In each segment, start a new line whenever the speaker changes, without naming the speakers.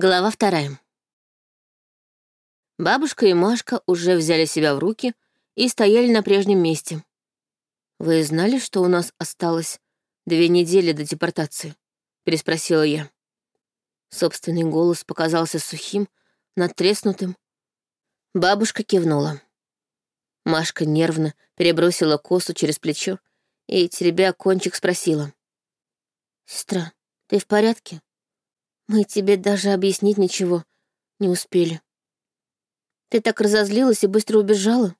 Глава вторая. Бабушка и Машка уже взяли себя в руки и стояли на прежнем месте. «Вы знали, что у нас осталось две недели до депортации?» — переспросила я. Собственный голос показался сухим, надтреснутым. Бабушка кивнула. Машка нервно перебросила косу через плечо и, теребя кончик, спросила. «Сестра, ты в порядке?» Мы тебе даже объяснить ничего не успели. Ты так разозлилась и быстро убежала.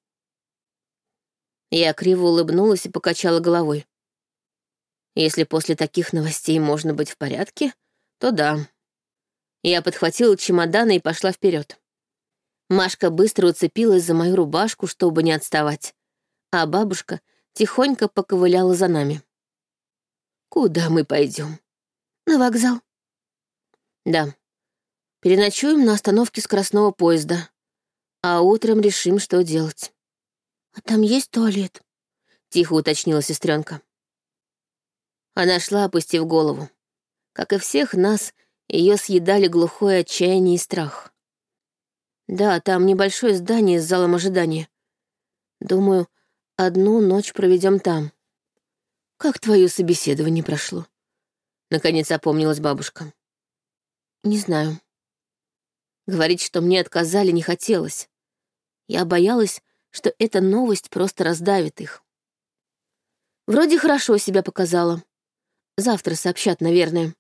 Я криво улыбнулась и покачала головой. Если после таких новостей можно быть в порядке, то да. Я подхватила чемоданы и пошла вперед. Машка быстро уцепилась за мою рубашку, чтобы не отставать, а бабушка тихонько поковыляла за нами. «Куда мы пойдем? «На вокзал», да. Переночуем на остановке скоростного поезда, а утром решим, что делать. А там есть туалет? Тихо уточнила сестренка. Она шла, опустив голову. Как и всех нас, ее съедали глухое отчаяние и страх. Да, там небольшое здание с залом ожидания. Думаю, одну ночь проведем там. Как твое собеседование прошло? Наконец опомнилась бабушка. Не знаю. Говорить, что мне отказали, не хотелось. Я боялась, что эта новость просто раздавит их. Вроде хорошо себя показала. Завтра сообщат, наверное.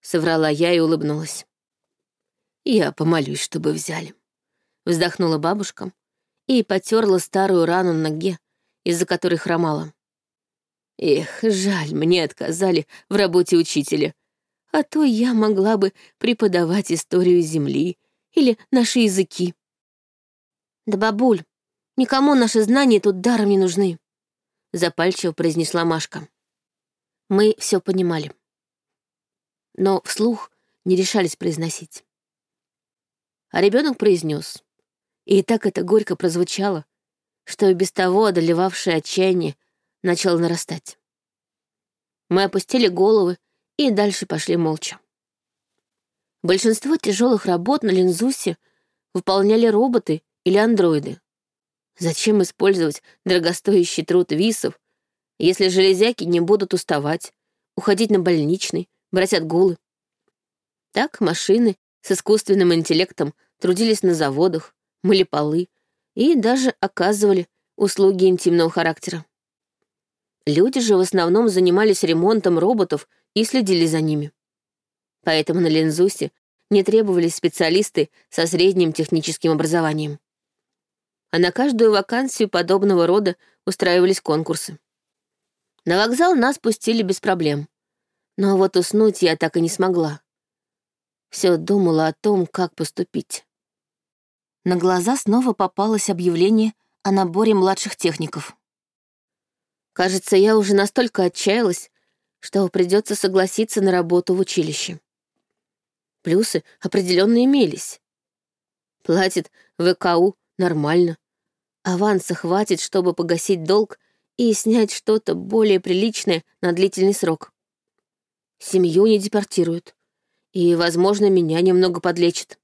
Соврала я и улыбнулась. Я помолюсь, чтобы взяли. Вздохнула бабушка и потерла старую рану на ноге, из-за которой хромала. Эх, жаль, мне отказали в работе учителя, а то я могла бы преподавать историю Земли или наши языки. Да, бабуль, никому наши знания тут даром не нужны, запальчиво произнесла Машка. Мы все понимали. Но вслух не решались произносить. А ребенок произнес. И так это горько прозвучало, что и без того одолевавшее отчаяние начало нарастать. Мы опустили головы и дальше пошли молча. Большинство тяжелых работ на Линзусе выполняли роботы или андроиды. Зачем использовать дорогостоящий труд висов, если железяки не будут уставать, уходить на больничный, брать отгулы? Так машины с искусственным интеллектом трудились на заводах, мыли полы и даже оказывали услуги интимного характера. Люди же в основном занимались ремонтом роботов и следили за ними. Поэтому на Лензусе не требовались специалисты со средним техническим образованием. А на каждую вакансию подобного рода устраивались конкурсы. На вокзал нас пустили без проблем. Но вот уснуть я так и не смогла. Все думала о том, как поступить. На глаза снова попалось объявление о наборе младших техников. Кажется, я уже настолько отчаялась, что придется согласиться на работу в училище. Плюсы определенно имелись. Платит ВКУ нормально. Аванса хватит, чтобы погасить долг и снять что-то более приличное на длительный срок. Семью не депортируют. И, возможно, меня немного подлечат.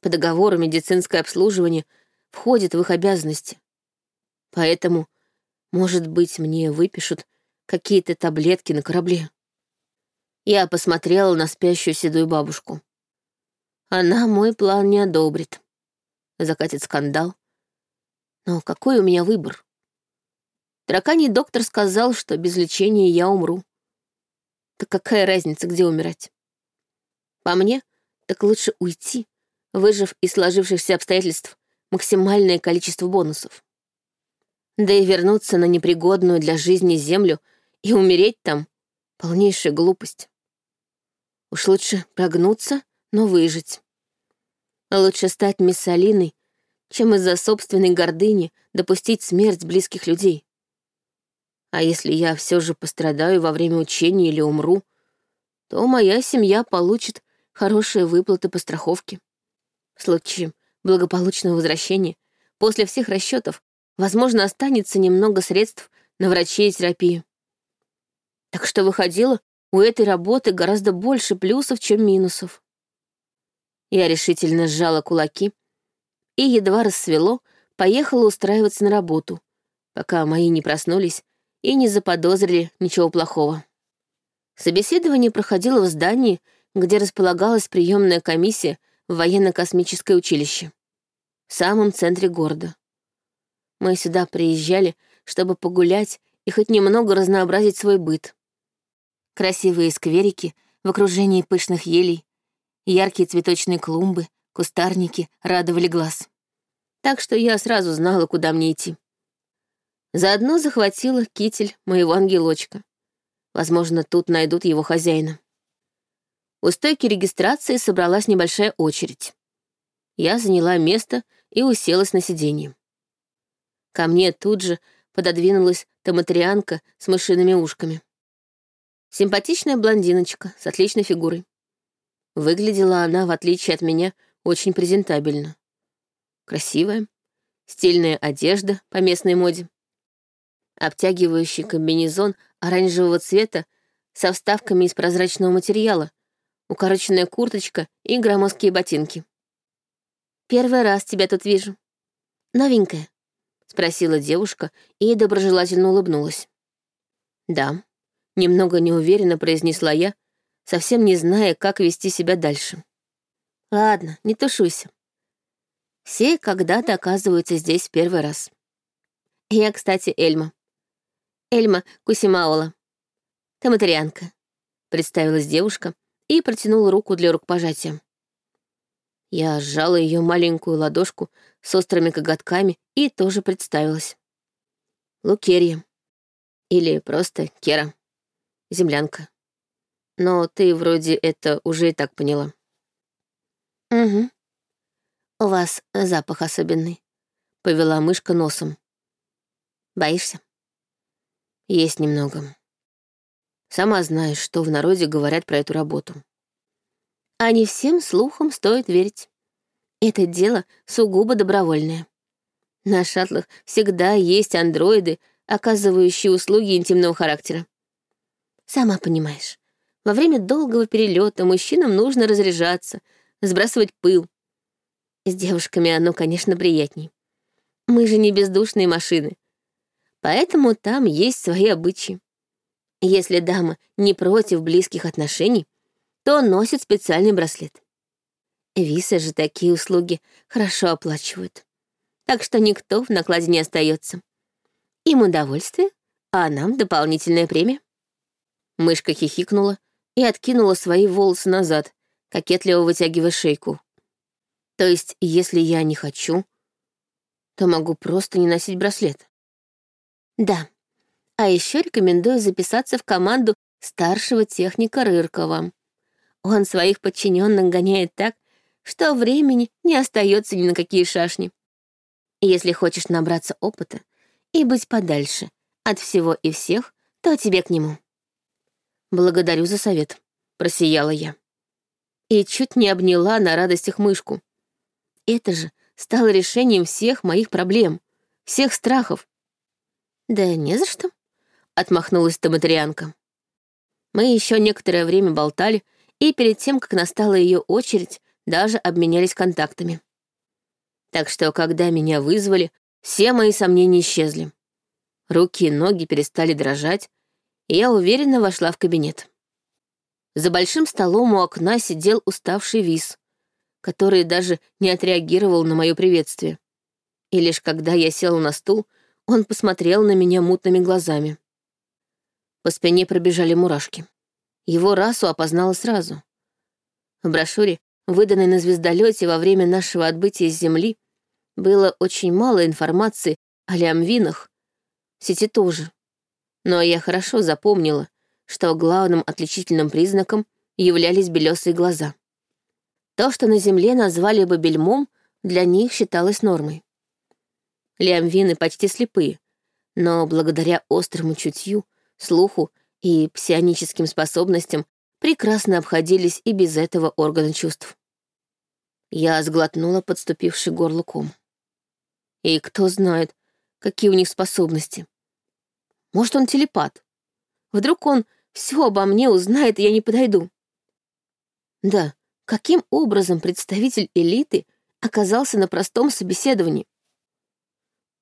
По договору медицинское обслуживание входит в их обязанности. Поэтому, может быть, мне выпишут какие-то таблетки на корабле. Я посмотрела на спящую седую бабушку. Она мой план не одобрит. Закатит скандал. Но какой у меня выбор? Драконий доктор сказал, что без лечения я умру. Так какая разница, где умирать? По мне, так лучше уйти, выжив из сложившихся обстоятельств максимальное количество бонусов. Да и вернуться на непригодную для жизни землю — и умереть там — полнейшая глупость. Уж лучше прогнуться, но выжить. лучше стать мисс Алиной, чем из-за собственной гордыни допустить смерть близких людей. А если я все же пострадаю во время учения или умру, то моя семья получит хорошие выплаты по страховке. В случае благополучного возвращения, после всех расчетов, возможно, останется немного средств на врачей и терапию. Так что выходило, у этой работы гораздо больше плюсов, чем минусов. Я решительно сжала кулаки и, едва рассвело, поехала устраиваться на работу, пока мои не проснулись и не заподозрили ничего плохого. Собеседование проходило в здании, где располагалась приемная комиссия в военно-космическое училище, в самом центре города. Мы сюда приезжали, чтобы погулять и хоть немного разнообразить свой быт. Красивые скверики в окружении пышных елей, яркие цветочные клумбы, кустарники радовали глаз. Так что я сразу знала, куда мне идти. Заодно захватила китель моего ангелочка. Возможно, тут найдут его хозяина. У стойки регистрации собралась небольшая очередь. Я заняла место и уселась на сиденье. Ко мне тут же пододвинулась томатрианка с мышиными ушками. Симпатичная блондиночка с отличной фигурой. Выглядела она, в отличие от меня, очень презентабельно. Красивая, стильная одежда по местной моде, обтягивающий комбинезон оранжевого цвета со вставками из прозрачного материала, укороченная курточка и громоздкие ботинки. «Первый раз тебя тут вижу. Новенькая?» — спросила девушка и доброжелательно улыбнулась. «Да», — немного неуверенно произнесла я, совсем не зная, как вести себя дальше. «Ладно, не тушуйся. Все когда-то оказываются здесь первый раз. Я, кстати, Эльма. Эльма Кусимаола. Таматарианка», — представилась девушка и протянула руку для рукопожатия. Я сжала ее маленькую ладошку с острыми коготками и тоже представилась. Лукерья. Или просто Кера. Землянка. Но ты вроде это уже и так поняла. Угу. У вас запах особенный. Повела мышка носом. Боишься? Есть немного. Сама знаешь, что в народе говорят про эту работу. А не всем слухам стоит верить. Это дело сугубо добровольное. На шаттлах всегда есть андроиды, оказывающие услуги интимного характера. Сама понимаешь, во время долгого перелета мужчинам нужно разряжаться, сбрасывать пыл. С девушками оно, конечно, приятней. Мы же не бездушные машины, Поэтому там есть свои обычаи. Если дама не против близких отношений, то носит специальный браслет. Висы же такие услуги хорошо оплачивают. Так что никто в накладе не остается. Им удовольствие, а нам дополнительная премия. Мышка хихикнула и откинула свои волосы назад, кокетливо вытягивая шейку. То есть, если я не хочу, то могу просто не носить браслет. Да. А еще рекомендую записаться в команду старшего техника Рыркова. Он своих подчиненных гоняет так, что времени не остается ни на какие шашни. Если хочешь набраться опыта и быть подальше от всего и всех, то тебе к нему. Благодарю за совет, просияла я. И чуть не обняла на радостях мышку. Это же стало решением всех моих проблем, всех страхов. «Да не за что», — отмахнулась Томатрианка. Мы еще некоторое время болтали, и перед тем, как настала ее очередь, даже обменялись контактами. Так что, когда меня вызвали, все мои сомнения исчезли. Руки и ноги перестали дрожать, я уверенно вошла в кабинет. За большим столом у окна сидел уставший виз, который даже не отреагировал на мое приветствие. И лишь когда я села на стул, он посмотрел на меня мутными глазами. По спине пробежали мурашки. Его расу опознала сразу. В брошюре, выданной на звездолете во время нашего отбытия с Земли, было очень мало информации о лямвинах, в сети тоже. Но я хорошо запомнила, что главным отличительным признаком являлись белесые глаза. То, что на Земле назвали бы бельмом, для них считалось нормой. Лиамвины почти слепые, но благодаря острому чутью, слуху и псионическим способностям прекрасно обходились и без этого органа чувств. Я сглотнула подступивший горлуком. И кто знает, какие у них способности. Может, он телепат. Вдруг он все обо мне узнает, и я не подойду. Да, каким образом представитель элиты оказался на простом собеседовании?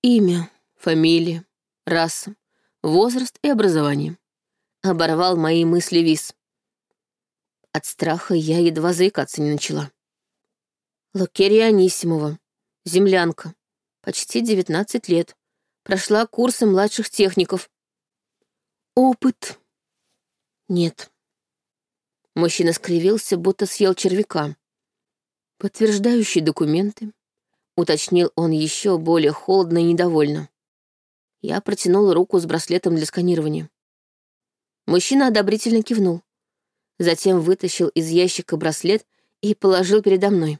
Имя, фамилия, раса, возраст и образование. Оборвал мои мысли Вис. От страха я едва заикаться не начала. Лукерия Анисимова, землянка, почти 19 лет, прошла курсы младших техников. Опыт. Нет. Мужчина скривился, будто съел червяка. Подтверждающие документы, уточнил он еще более холодно и недовольно. Я протянула руку с браслетом для сканирования. Мужчина одобрительно кивнул. Затем вытащил из ящика браслет и положил передо мной.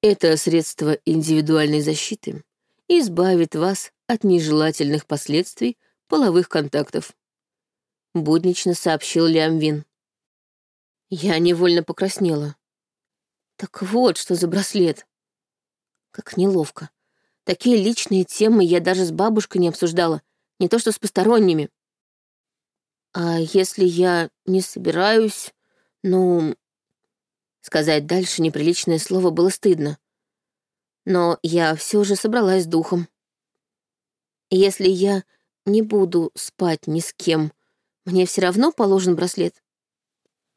Это средство индивидуальной защиты избавит вас от нежелательных последствий половых контактов. Буднично сообщил Лиам Вин. Я невольно покраснела. Так вот, что за браслет. Как неловко. Такие личные темы я даже с бабушкой не обсуждала, не то что с посторонними. А если я не собираюсь, ну... Сказать дальше неприличное слово было стыдно. Но я все же собралась с духом. Если я не буду спать ни с кем, мне все равно положен браслет.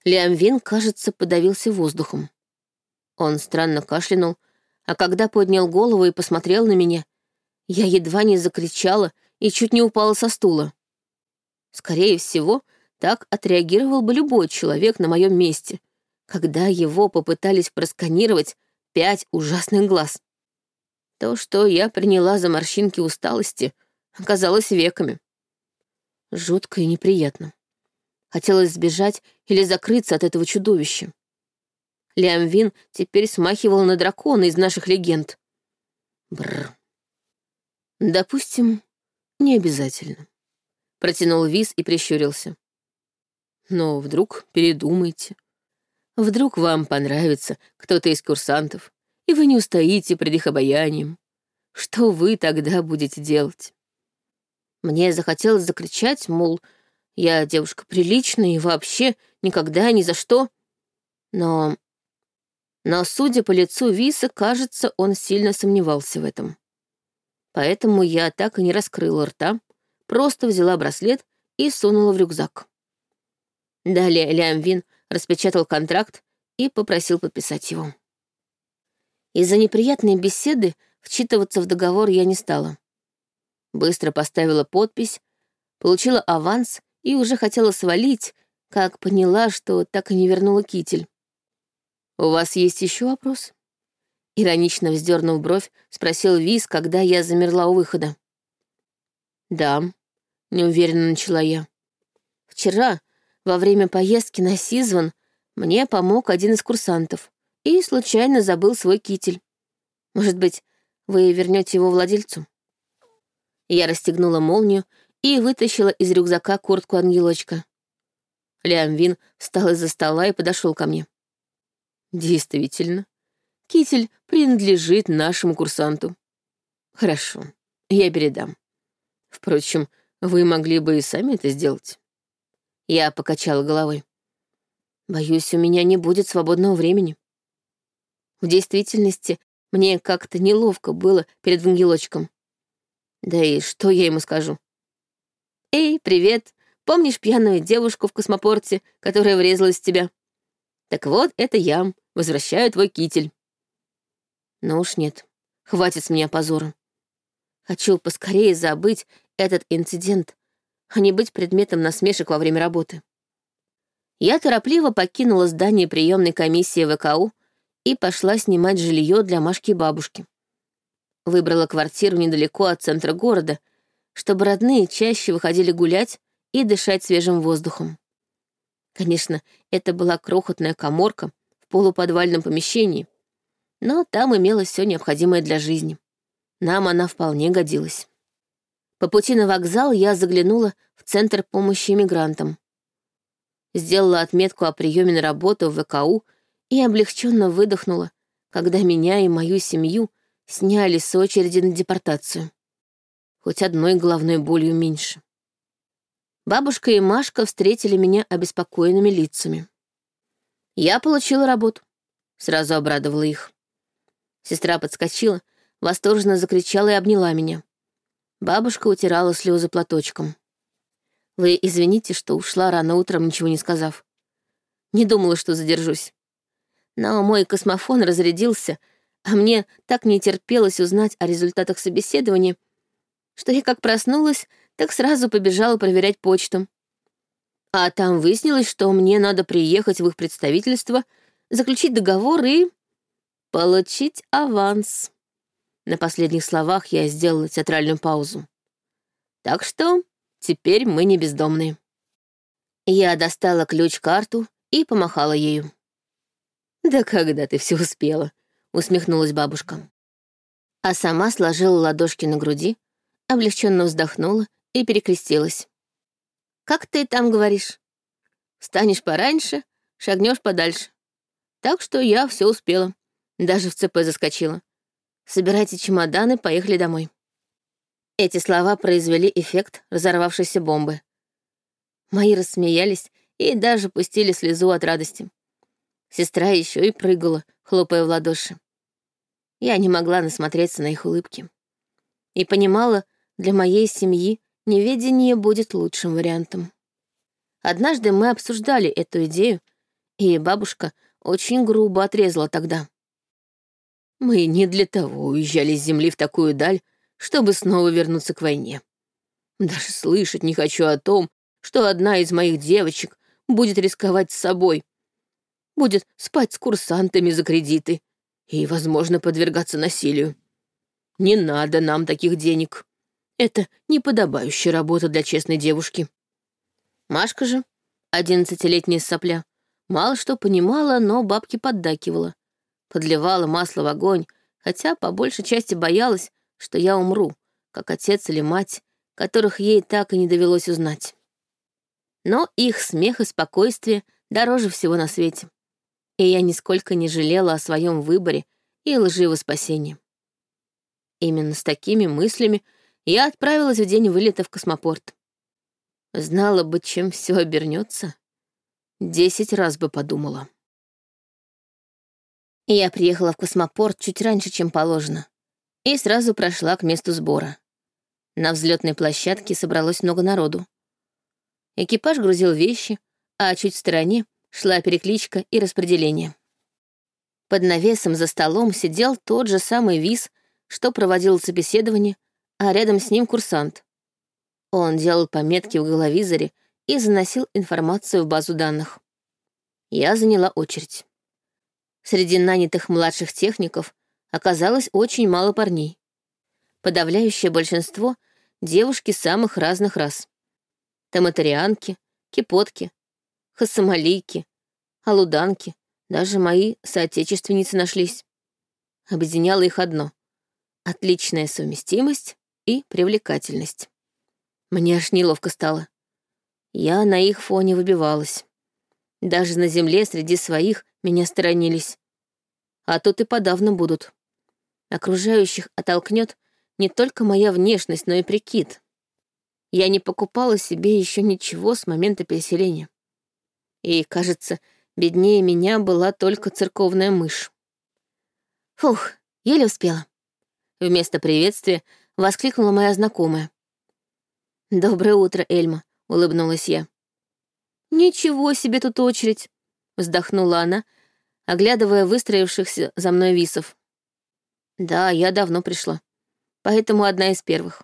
Лиам Вин, кажется, подавился воздухом. Он странно кашлянул, а когда поднял голову и посмотрел на меня, я едва не закричала и чуть не упала со стула. Скорее всего, так отреагировал бы любой человек на моем месте, когда его попытались просканировать пять ужасных глаз. То, что я приняла за морщинки усталости, оказалось веками. Жутко и неприятно. Хотелось сбежать или закрыться от этого чудовища. Лиам Вин теперь смахивал на дракона из наших легенд. Бррр. Допустим, не обязательно. Протянул Виз и прищурился. Но вдруг передумайте. Вдруг вам понравится кто-то из курсантов, и вы не устоите пред их обаянием. Что вы тогда будете делать? Мне захотелось закричать, мол, я девушка приличная и вообще никогда ни за что. Но... Но, судя по лицу Виса, кажется, он сильно сомневался в этом. Поэтому я так и не раскрыла рта, просто взяла браслет и сунула в рюкзак. Далее Лям Вин распечатал контракт и попросил подписать его. Из-за неприятной беседы вчитываться в договор я не стала. Быстро поставила подпись, получила аванс и уже хотела свалить, как поняла, что так и не вернула китель. «У вас есть еще вопрос?» Иронично вздернув бровь, спросил Виз, когда я замерла у выхода. «Да», — неуверенно начала я. «Вчера, во время поездки на Сизван, мне помог один из курсантов и случайно забыл свой китель. Может быть, вы вернете его владельцу?» Я расстегнула молнию и вытащила из рюкзака куртку ангелочка. Лиам Вин встал из-за стола и подошел ко мне. «Действительно, китель принадлежит нашему курсанту. Хорошо, я передам. Впрочем, вы могли бы и сами это сделать». Я покачала головой. «Боюсь, у меня не будет свободного времени». В действительности, мне как-то неловко было перед ангелочком. Да и что я ему скажу? «Эй, привет! Помнишь пьяную девушку в космопорте, которая врезалась в тебя? Так вот, это я. Возвращаю твой китель». Ну уж нет, хватит с меня позора. Хочу поскорее забыть этот инцидент, а не быть предметом насмешек во время работы. Я торопливо покинула здание приемной комиссии ВКУ и пошла снимать жилье для Машки и бабушки. Выбрала квартиру недалеко от центра города, чтобы родные чаще выходили гулять и дышать свежим воздухом. Конечно, это была крохотная коморка в полуподвальном помещении, но там имелось все необходимое для жизни. Нам она вполне годилась. По пути на вокзал я заглянула в Центр помощи иммигрантам. Сделала отметку о приеме на работу в ВКУ и облегченно выдохнула, когда меня и мою семью сняли с очереди на депортацию. Хоть одной головной болью меньше. Бабушка и Машка встретили меня обеспокоенными лицами. Я получила работу. сразу обрадовала их. Сестра подскочила, восторженно закричала и обняла меня. Бабушка утирала слезы платочком. Вы извините, что ушла рано утром, ничего не сказав. Не думала, что задержусь. Но мой космофон разрядился, а мне так не терпелось узнать о результатах собеседования, что я как проснулась, так сразу побежала проверять почту. А там выяснилось, что мне надо приехать в их представительство, заключить договор и... получить аванс. На последних словах я сделала театральную паузу. Так что теперь мы не бездомные. Я достала ключ-карту и помахала ею. «Да когда ты все успела?» — усмехнулась бабушка. А сама сложила ладошки на груди, облегченно вздохнула и перекрестилась. «Как ты там говоришь? Встанешь пораньше, шагнешь подальше. Так что я все успела, даже в ЦП заскочила. Собирайте чемоданы, поехали домой». Эти слова произвели эффект разорвавшейся бомбы. Мои рассмеялись и даже пустили слезу от радости. Сестра еще и прыгала, хлопая в ладоши. Я не могла насмотреться на их улыбки. И понимала, для моей семьи неведение будет лучшим вариантом. Однажды мы обсуждали эту идею, и бабушка очень грубо отрезала тогда. Мы не для того уезжали с земли в такую даль, чтобы снова вернуться к войне. Даже слышать не хочу о том, что одна из моих девочек будет рисковать с собой, будет спать с курсантами за кредиты и, возможно, подвергаться насилию. Не надо нам таких денег. Это неподобающая работа для честной девушки. Машка же, одиннадцатилетняя сопля, мало что понимала, но бабки поддакивала. Подливала масло в огонь, хотя по большей части боялась, что я умру, как отец или мать, которых ей так и не довелось узнать. Но их смех и спокойствие дороже всего на свете и я нисколько не жалела о своем выборе и лживо спасении. Именно с такими мыслями я отправилась в день вылета в космопорт. Знала бы, чем все обернется, десять раз бы подумала. Я приехала в космопорт чуть раньше, чем положено, и сразу прошла к месту сбора. На взлетной площадке собралось много народу. Экипаж грузил вещи, а чуть в стороне шла перекличка и распределение. Под навесом за столом сидел тот же самый виз, что проводил собеседование, а рядом с ним курсант. Он делал пометки в головизоре и заносил информацию в базу данных. Я заняла очередь. Среди нанятых младших техников оказалось очень мало парней. Подавляющее большинство — девушки самых разных рас. Таматарианки, кипотки, хасамалийки, алуданки, даже мои соотечественницы нашлись. Объединяло их одно — отличная совместимость и привлекательность. Мне аж неловко стало. Я на их фоне выбивалась. Даже на земле среди своих меня сторонились. А тут и подавно будут. Окружающих оттолкнет не только моя внешность, но и прикид. Я не покупала себе еще ничего с момента переселения и, кажется, беднее меня была только церковная мышь. Фух, еле успела. Вместо приветствия воскликнула моя знакомая. «Доброе утро, Эльма», — улыбнулась я. «Ничего себе тут очередь», — вздохнула она, оглядывая выстроившихся за мной висов. «Да, я давно пришла, поэтому одна из первых».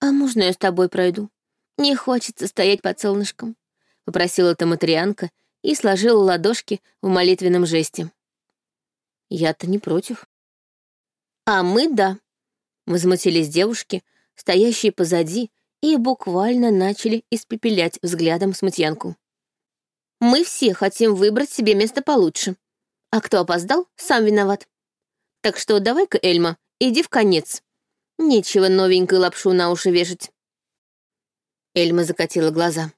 «А можно я с тобой пройду? Не хочется стоять под солнышком», — попросила Таматрианка и сложила ладошки в молитвенном жесте. «Я-то не против». «А мы — да», — возмутились девушки, стоящие позади, и буквально начали испепелять взглядом смутьянку. «Мы все хотим выбрать себе место получше, а кто опоздал, сам виноват. Так что давай-ка, Эльма, иди в конец. Нечего новенькой лапшу на уши вешать». Эльма закатила глаза.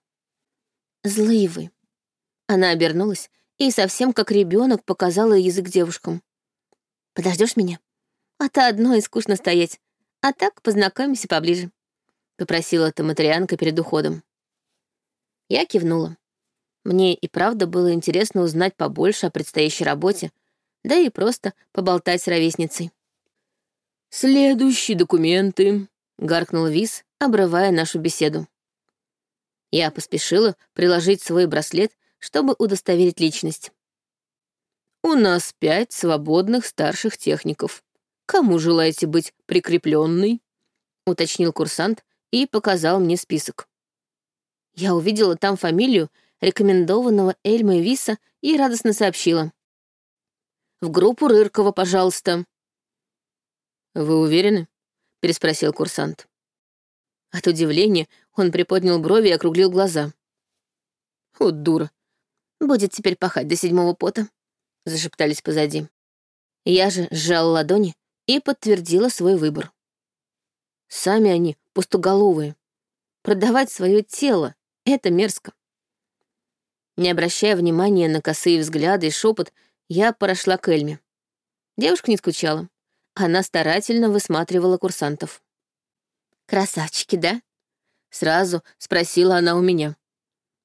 Злые вы. Она обернулась и совсем как ребенок показала язык девушкам. Подождешь меня? А то одно и скучно стоять. А так познакомимся поближе. Попросила Таматрианка перед уходом. Я кивнула. Мне и правда было интересно узнать побольше о предстоящей работе, да и просто поболтать с ровесницей.
«Следующие документы», —
гаркнул Виз, обрывая нашу беседу. Я поспешила приложить свой браслет, чтобы удостоверить личность.
«У нас пять свободных старших техников. Кому желаете быть прикрепленной?»
— уточнил курсант и показал мне список. Я увидела там фамилию рекомендованного Эльмы Виса и радостно сообщила. «В группу Рыркова, пожалуйста».
«Вы уверены?» — переспросил курсант. От удивления он приподнял брови и округлил глаза.
«Вот дура. Будет теперь пахать до седьмого пота», — зашептались позади. Я же сжала ладони и подтвердила свой выбор. Сами они пустоголовые. Продавать свое тело — это мерзко. Не обращая внимания на косые взгляды и шепот, я прошла к Эльме. Девушка не скучала. Она старательно высматривала курсантов. «Красавчики, да?» Сразу спросила она у меня.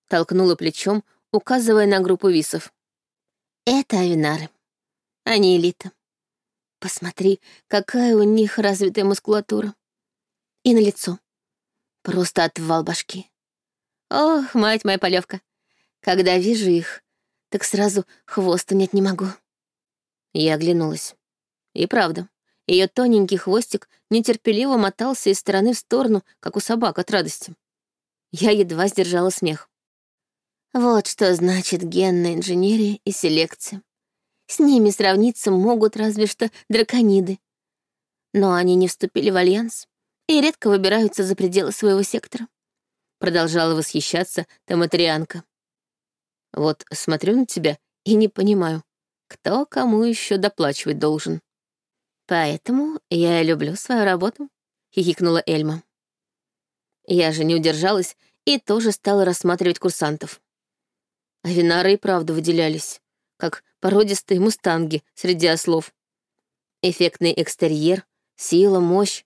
Толкнула плечом, указывая на группу висов. «Это авинары. Они элита. Посмотри, какая у них развитая мускулатура. И на лицо. Просто отвал башки. Ох, мать моя полевка. Когда вижу их, так сразу хвост унять не могу. Я оглянулась. И правда, ее тоненький хвостик нетерпеливо мотался из стороны в сторону, как у собак от радости. Я едва сдержала смех. Вот что значит генная инженерия и селекция. С ними сравниться могут разве что дракониды. Но они не вступили в альянс и редко выбираются за пределы своего сектора. Продолжала восхищаться Таматрианка. Вот смотрю на тебя и не понимаю, кто кому еще доплачивать должен. Поэтому я люблю свою работу, хихикнула Эльма. Я же не удержалась и тоже стала рассматривать курсантов. А винары и правда выделялись, как породистые мустанги среди ослов. Эффектный экстерьер, сила, мощь.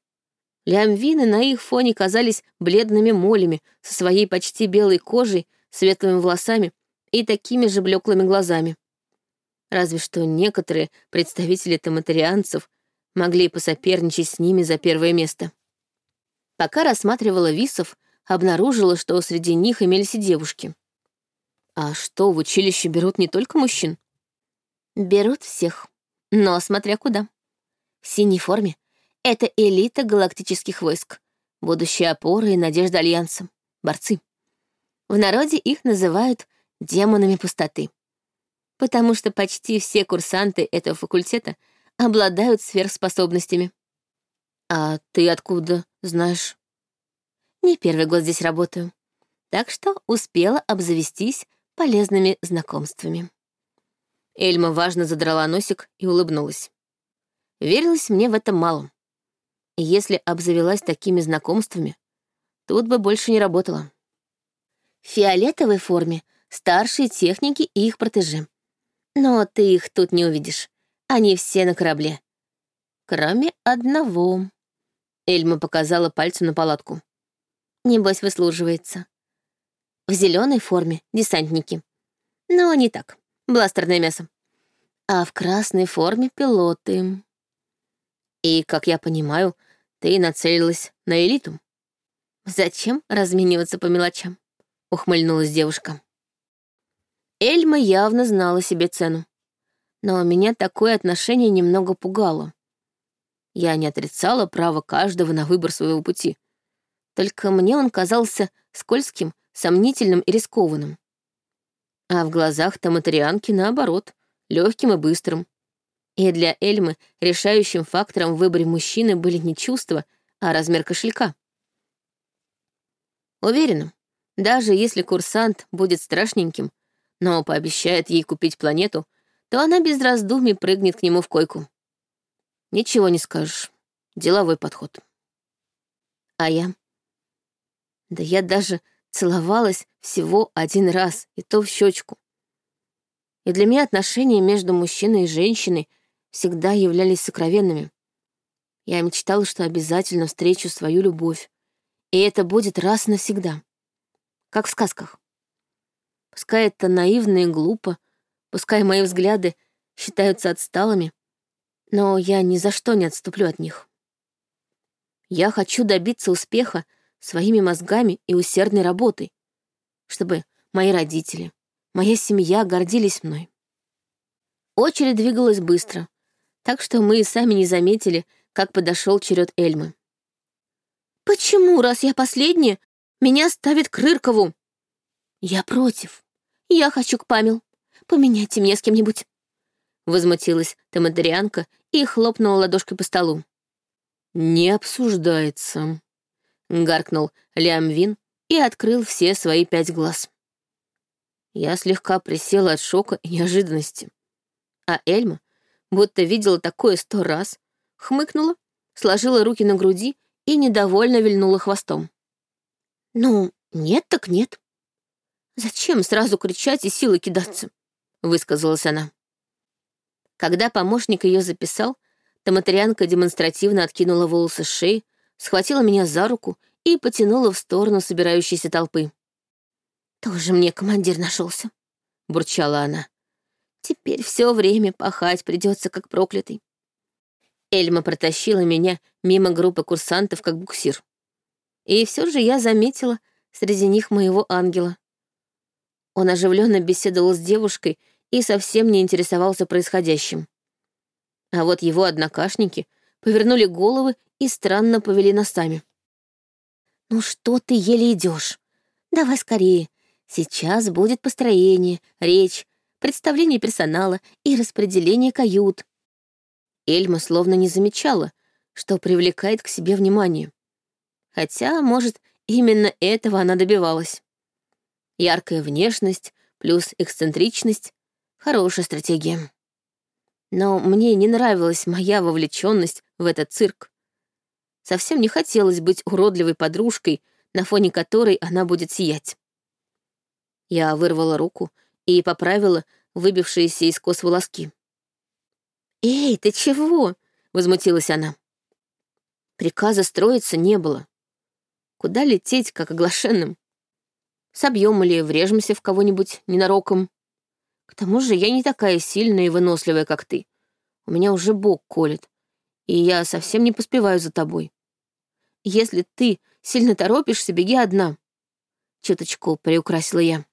Лямвины на их фоне казались бледными молями со своей почти белой кожей, светлыми волосами и такими же блеклыми глазами. Разве что некоторые представители таматарианцев могли посоперничать с ними за первое место. Пока рассматривала висов, обнаружила, что среди них имелись и девушки. А что, в училище берут не только мужчин? Берут всех, но смотря куда. В синей форме — это элита галактических войск, будущая опора и надежда Альянса, борцы. В народе их называют демонами пустоты. Потому что почти все курсанты этого факультета обладают сверхспособностями. А ты откуда знаешь? Не первый год здесь работаю, так что успела обзавестись полезными знакомствами. Эльма важно задрала носик и улыбнулась. Верилось мне в это мало. Если обзавелась такими знакомствами, тут бы больше не работала. В фиолетовой форме старшие техники и их протеже. Но ты их тут не увидишь. Они все на корабле. Кроме одного. Эльма показала пальцем на палатку. Небось, выслуживается. В зеленой форме десантники. Но не так. Бластерное мясо. А в красной форме пилоты. И, как я понимаю, ты нацелилась на элиту. Зачем размениваться по мелочам? Ухмыльнулась девушка. Эльма явно знала себе цену. Но меня такое отношение немного пугало. Я не отрицала право каждого на выбор своего пути. Только мне он казался скользким, сомнительным и рискованным. А в глазах Таматарианки, наоборот, легким и быстрым. И для Эльмы решающим фактором в выборе мужчины были не чувства, а размер кошелька. Уверена, даже если курсант будет страшненьким, но пообещает ей купить планету, то она без раздумий прыгнет к нему в койку. Ничего не скажешь. Деловой подход. А я? Да я даже целовалась всего один раз, и то в щечку. И для меня отношения между мужчиной и женщиной всегда являлись сокровенными. Я мечтала, что обязательно встречу свою любовь, и это будет раз навсегда. Как в сказках. Пускай это наивно и глупо, пускай мои взгляды считаются отсталыми, но я ни за что не отступлю от них. Я хочу добиться успеха своими мозгами и усердной работой, чтобы мои родители, моя семья гордились мной. Очередь двигалась быстро, так что мы и сами не заметили, как подошел черед Эльмы. «Почему, раз я последняя, меня ставит к Рыркову?» «Я против. Я хочу к Памел. Поменяйте меня с кем-нибудь». Возмутилась Тамадарианка и хлопнула ладошкой по столу.
«Не обсуждается», — гаркнул Лямвин и открыл все свои пять глаз. Я слегка присела от шока и неожиданности. А Эльма, будто видела такое сто раз, хмыкнула, сложила руки на груди и недовольно вильнула хвостом. «Ну, нет так нет. Зачем сразу кричать и силой кидаться?» — высказалась она. Когда помощник ее записал, Таматрианка демонстративно откинула волосы с шеи, схватила меня за руку и потянула в сторону собирающейся толпы. «Тоже мне командир нашелся, бурчала она. «Теперь все время пахать придется как проклятый». Эльма протащила меня мимо группы курсантов, как буксир. И все же я заметила среди них моего ангела. Он оживленно беседовал с девушкой и совсем не интересовался происходящим. А вот его однокашники повернули головы и странно повели носами. «Ну что ты еле идешь? Давай скорее. Сейчас будет построение, речь, представление персонала и распределение кают». Эльма словно не замечала, что привлекает к себе внимание. Хотя, может, именно этого она добивалась. Яркая внешность плюс эксцентричность — хорошая стратегия. Но мне не нравилась моя вовлеченность в этот цирк. Совсем не хотелось быть уродливой подружкой, на фоне которой она будет сиять. Я вырвала руку и поправила выбившиеся из кос волоски. «Эй, ты чего?» — возмутилась она. Приказа строиться не было. Куда лететь, как оглашенным? Собьем или врежемся в кого-нибудь ненароком? К тому же я не такая сильная и выносливая, как ты. У меня уже бок колет, и я совсем не поспеваю за тобой. Если ты сильно торопишься, беги одна. Чуточку приукрасила я.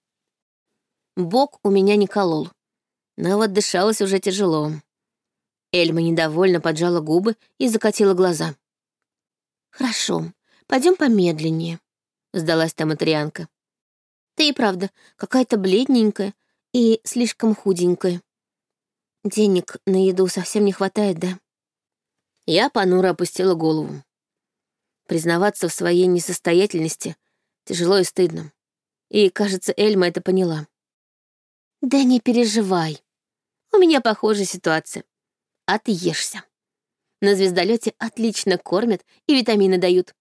Бок у меня не колол, но вот дышалось уже тяжело. Эльма недовольно поджала губы и закатила глаза. «Хорошо, пойдем помедленнее», — сдалась там Атрианка. «Ты и правда какая-то бледненькая и слишком худенькая. Денег на еду совсем не хватает, да?» Я понуро опустила голову. Признаваться в своей несостоятельности тяжело и стыдно. И, кажется, Эльма это поняла. «Да не переживай. У меня похожая ситуация отъешься. На звездолете отлично кормят и витамины дают.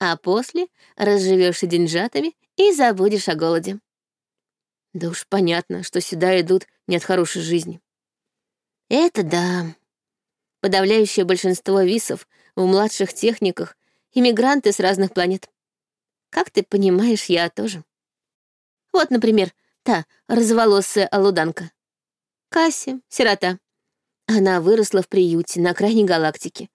А после разживешься деньжатами и забудешь о голоде. Да уж понятно, что сюда идут не от хорошей жизни. Это да. Подавляющее большинство висов в младших техниках — иммигранты с разных планет. Как ты понимаешь, я тоже. Вот, например, та розоволосая алуданка. Касси, сирота. Она выросла в приюте на окраине галактики.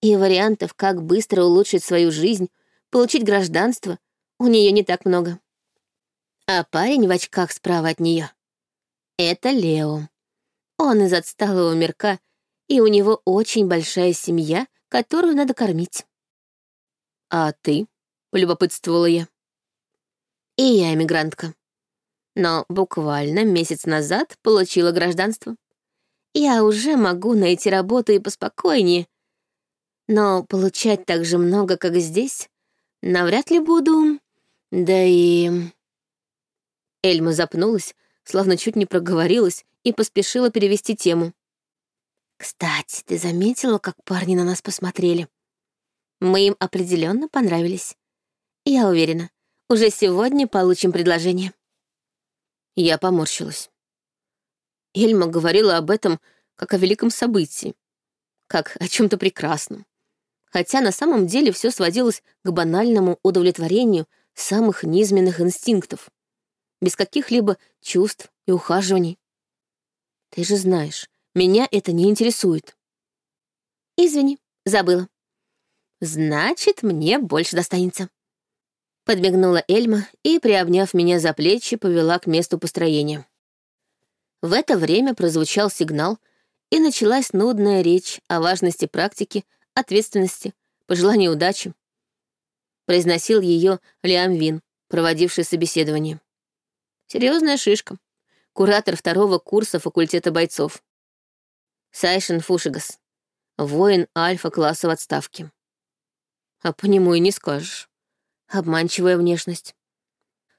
И вариантов, как быстро улучшить свою жизнь, получить гражданство, у нее не так много. А парень в очках справа от нее — это Лео. Он из отсталого мирка, и у него очень большая семья, которую надо кормить. «А ты?» — полюбопытствовала я. И я эмигрантка. Но буквально месяц назад получила гражданство я уже могу найти работу и поспокойнее. Но получать так же много, как здесь, навряд ли буду. Да и... Эльма запнулась, словно чуть не проговорилась, и поспешила перевести тему. «Кстати, ты заметила, как парни на нас посмотрели? Мы им определенно понравились. Я уверена, уже сегодня получим предложение». Я поморщилась. Эльма говорила об этом как о великом событии, как о чем то прекрасном. Хотя на самом деле все сводилось к банальному удовлетворению самых низменных инстинктов, без каких-либо чувств и ухаживаний. Ты же знаешь,
Меня это не интересует.
Извини, забыла.
Значит, мне больше достанется. Подмигнула Эльма и, приобняв меня за плечи, повела к месту построения. В это время прозвучал сигнал, и началась нудная речь о важности практики, ответственности, пожелании удачи. Произносил ее Лиам Вин, проводивший собеседование. Серьезная шишка. Куратор второго курса факультета бойцов. Сайшин Фушигас. Воин альфа-класса в отставке. А по нему и не скажешь. Обманчивая внешность.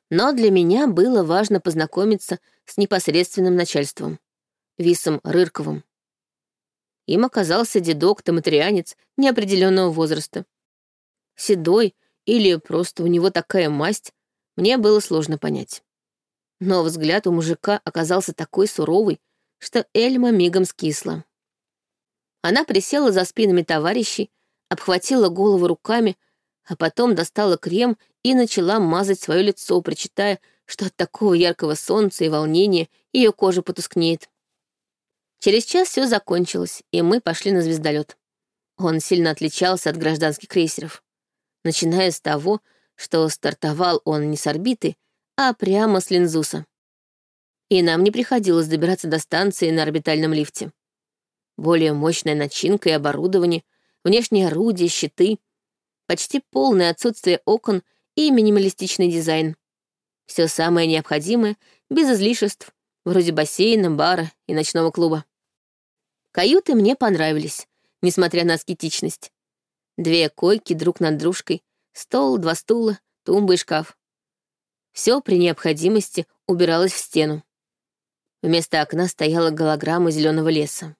Но для меня было важно познакомиться с непосредственным начальством, Висом Рырковым. Им оказался дедок-томатрианец неопределенного возраста. Седой или просто у него такая масть, мне было сложно понять. Но взгляд у мужика оказался такой суровый, что Эльма мигом скисла. Она присела за спинами товарищей, обхватила голову руками, а потом достала крем и начала мазать свое лицо, причитая, что от такого яркого солнца и волнения ее кожа потускнеет. Через час все закончилось, и мы пошли на звездолет. Он сильно отличался от гражданских крейсеров, начиная с того, что стартовал он не с орбиты, а прямо с Линзуса. И нам не приходилось добираться до станции на орбитальном лифте. Более мощная начинка и оборудование, внешние орудия, щиты, почти полное отсутствие окон и минималистичный дизайн. Все самое необходимое, без излишеств, вроде бассейна, бара и ночного клуба. Каюты мне понравились, несмотря на аскетичность. Две койки друг над дружкой, стол, два стула, тумба и шкаф. Все при необходимости убиралось в стену. Вместо окна стояла голограмма зеленого леса.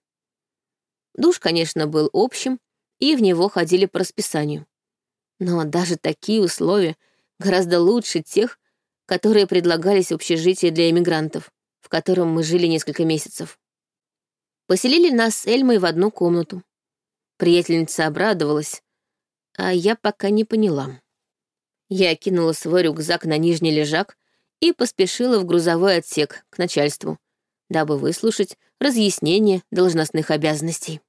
Душ, конечно, был общим, и в него ходили по расписанию. Но даже такие условия гораздо лучше тех, которые предлагались в для эмигрантов, в котором мы жили несколько месяцев. Поселили нас с Эльмой в одну комнату. Приятельница обрадовалась, а я пока не поняла. Я кинула свой рюкзак на нижний лежак и поспешила в грузовой отсек к начальству, дабы выслушать разъяснение должностных обязанностей.